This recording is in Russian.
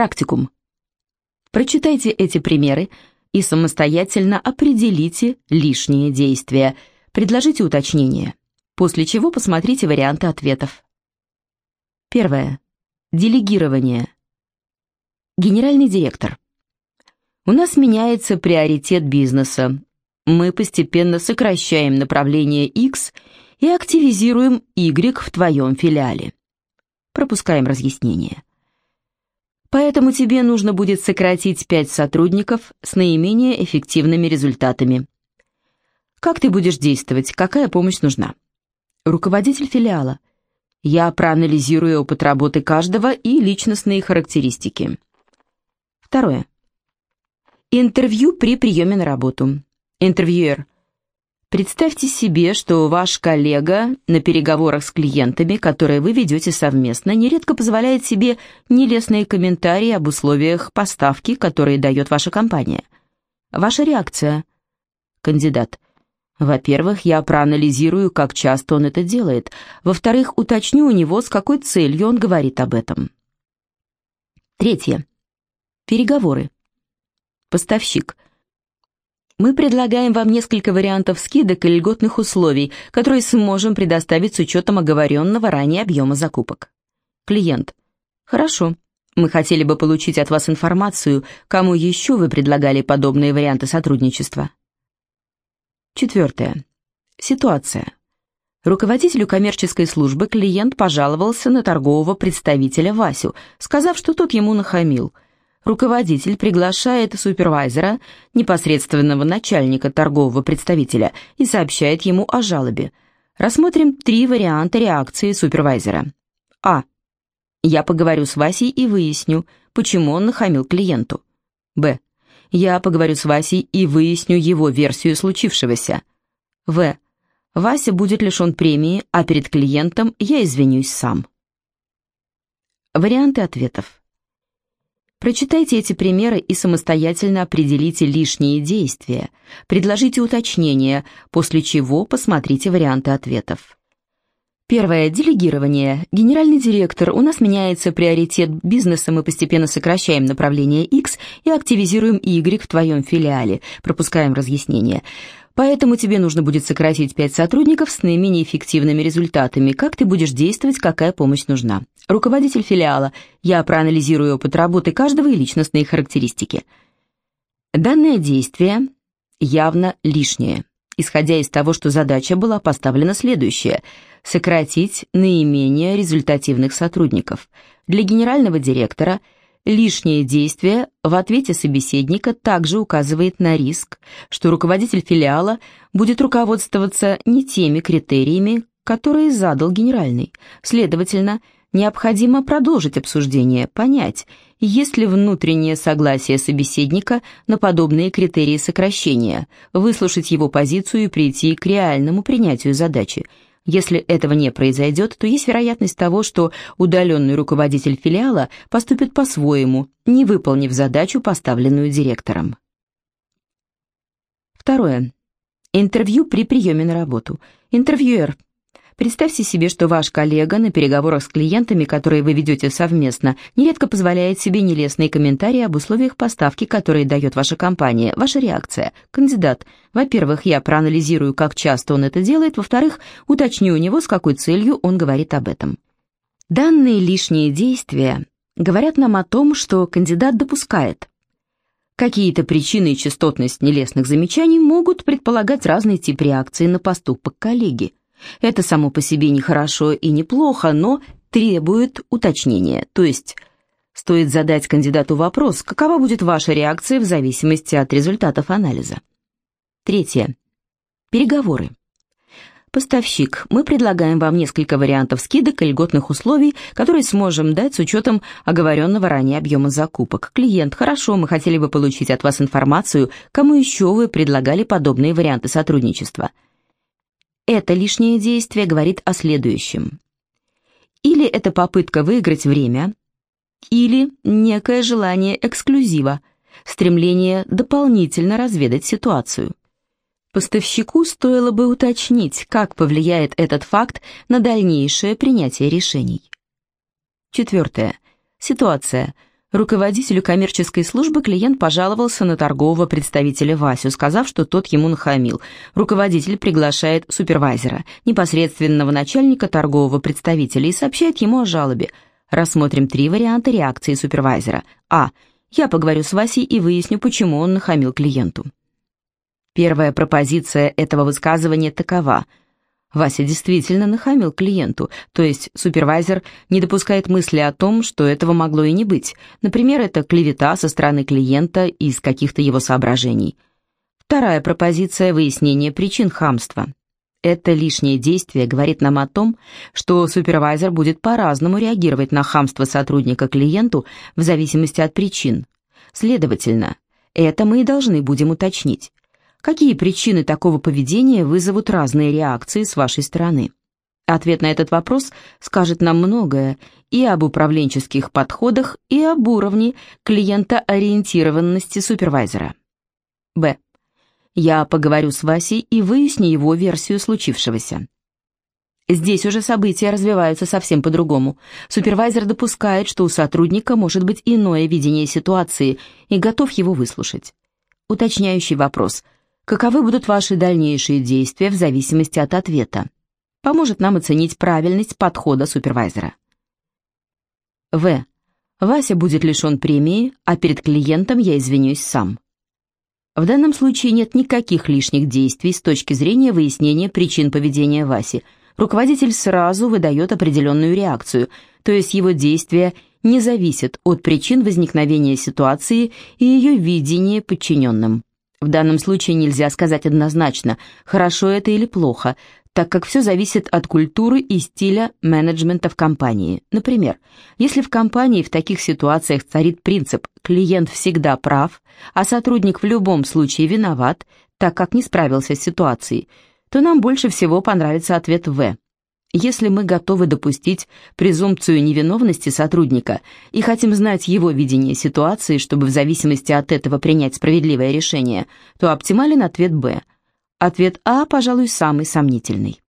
Практикум. Прочитайте эти примеры и самостоятельно определите лишние действия, предложите уточнения, после чего посмотрите варианты ответов. Первое. Делегирование. Генеральный директор. У нас меняется приоритет бизнеса. Мы постепенно сокращаем направление X и активизируем Y в твоем филиале. Пропускаем разъяснение. Поэтому тебе нужно будет сократить 5 сотрудников с наименее эффективными результатами. Как ты будешь действовать? Какая помощь нужна? Руководитель филиала. Я проанализирую опыт работы каждого и личностные характеристики. Второе. Интервью при приеме на работу. Интервьюер. Представьте себе, что ваш коллега на переговорах с клиентами, которые вы ведете совместно, нередко позволяет себе нелестные комментарии об условиях поставки, которые дает ваша компания. Ваша реакция. Кандидат. Во-первых, я проанализирую, как часто он это делает. Во-вторых, уточню у него, с какой целью он говорит об этом. Третье. Переговоры. Поставщик. Мы предлагаем вам несколько вариантов скидок и льготных условий, которые сможем предоставить с учетом оговоренного ранее объема закупок. Клиент. Хорошо. Мы хотели бы получить от вас информацию, кому еще вы предлагали подобные варианты сотрудничества. Четвертое. Ситуация. Руководителю коммерческой службы клиент пожаловался на торгового представителя Васю, сказав, что тот ему нахамил – руководитель приглашает супервайзера, непосредственного начальника торгового представителя, и сообщает ему о жалобе. Рассмотрим три варианта реакции супервайзера. А. Я поговорю с Васей и выясню, почему он нахамил клиенту. Б. Я поговорю с Васей и выясню его версию случившегося. В. Вася будет лишен премии, а перед клиентом я извинюсь сам. Варианты ответов. Прочитайте эти примеры и самостоятельно определите лишние действия, предложите уточнения, после чего посмотрите варианты ответов. Первое. Делегирование. Генеральный директор, у нас меняется приоритет бизнеса, мы постепенно сокращаем направление X и активизируем Y в твоем филиале. Пропускаем разъяснение. Поэтому тебе нужно будет сократить 5 сотрудников с наименее эффективными результатами. Как ты будешь действовать, какая помощь нужна? Руководитель филиала. Я проанализирую опыт работы каждого и личностные характеристики. Данное действие явно лишнее, исходя из того, что задача была поставлена следующая – сократить наименее результативных сотрудников. Для генерального директора – Лишнее действие в ответе собеседника также указывает на риск, что руководитель филиала будет руководствоваться не теми критериями, которые задал генеральный. Следовательно, необходимо продолжить обсуждение, понять, есть ли внутреннее согласие собеседника на подобные критерии сокращения, выслушать его позицию и прийти к реальному принятию задачи – если этого не произойдет, то есть вероятность того, что удаленный руководитель филиала поступит по-своему, не выполнив задачу, поставленную директором. Второе. Интервью при приеме на работу. Интервьюер Представьте себе, что ваш коллега на переговорах с клиентами, которые вы ведете совместно, нередко позволяет себе нелестные комментарии об условиях поставки, которые дает ваша компания. Ваша реакция. Кандидат. Во-первых, я проанализирую, как часто он это делает. Во-вторых, уточню у него, с какой целью он говорит об этом. Данные лишние действия говорят нам о том, что кандидат допускает. Какие-то причины и частотность нелестных замечаний могут предполагать разный тип реакции на поступок коллеги. Это само по себе не хорошо и не плохо, но требует уточнения, то есть стоит задать кандидату вопрос, какова будет ваша реакция в зависимости от результатов анализа. Третье. Переговоры. Поставщик, мы предлагаем вам несколько вариантов скидок и льготных условий, которые сможем дать с учетом оговоренного ранее объема закупок. Клиент, хорошо, мы хотели бы получить от вас информацию, кому еще вы предлагали подобные варианты сотрудничества. Это лишнее действие говорит о следующем. Или это попытка выиграть время, или некое желание эксклюзива, стремление дополнительно разведать ситуацию. Поставщику стоило бы уточнить, как повлияет этот факт на дальнейшее принятие решений. Четвертое. Ситуация. Руководителю коммерческой службы клиент пожаловался на торгового представителя Васю, сказав, что тот ему нахамил. Руководитель приглашает супервайзера, непосредственного начальника торгового представителя, и сообщает ему о жалобе. Рассмотрим три варианта реакции супервайзера. А. Я поговорю с Васей и выясню, почему он нахамил клиенту. Первая пропозиция этого высказывания такова – Вася действительно нахамил клиенту, то есть супервайзер не допускает мысли о том, что этого могло и не быть. Например, это клевета со стороны клиента из каких-то его соображений. Вторая пропозиция – выяснение причин хамства. Это лишнее действие говорит нам о том, что супервайзер будет по-разному реагировать на хамство сотрудника клиенту в зависимости от причин. Следовательно, это мы и должны будем уточнить. Какие причины такого поведения вызовут разные реакции с вашей стороны? Ответ на этот вопрос скажет нам многое и об управленческих подходах, и об уровне клиентоориентированности супервайзера. Б. Я поговорю с Васей и выясню его версию случившегося. Здесь уже события развиваются совсем по-другому. Супервайзер допускает, что у сотрудника может быть иное видение ситуации и готов его выслушать. Уточняющий вопрос – Каковы будут ваши дальнейшие действия в зависимости от ответа? Поможет нам оценить правильность подхода супервайзера. В. Вася будет лишен премии, а перед клиентом я извинюсь сам. В данном случае нет никаких лишних действий с точки зрения выяснения причин поведения Васи. Руководитель сразу выдает определенную реакцию, то есть его действия не зависят от причин возникновения ситуации и ее видения подчиненным. В данном случае нельзя сказать однозначно, хорошо это или плохо, так как все зависит от культуры и стиля менеджмента в компании. Например, если в компании в таких ситуациях царит принцип «клиент всегда прав», а сотрудник в любом случае виноват, так как не справился с ситуацией, то нам больше всего понравится ответ «В». Если мы готовы допустить презумпцию невиновности сотрудника и хотим знать его видение ситуации, чтобы в зависимости от этого принять справедливое решение, то оптимален ответ «Б». Ответ «А», пожалуй, самый сомнительный.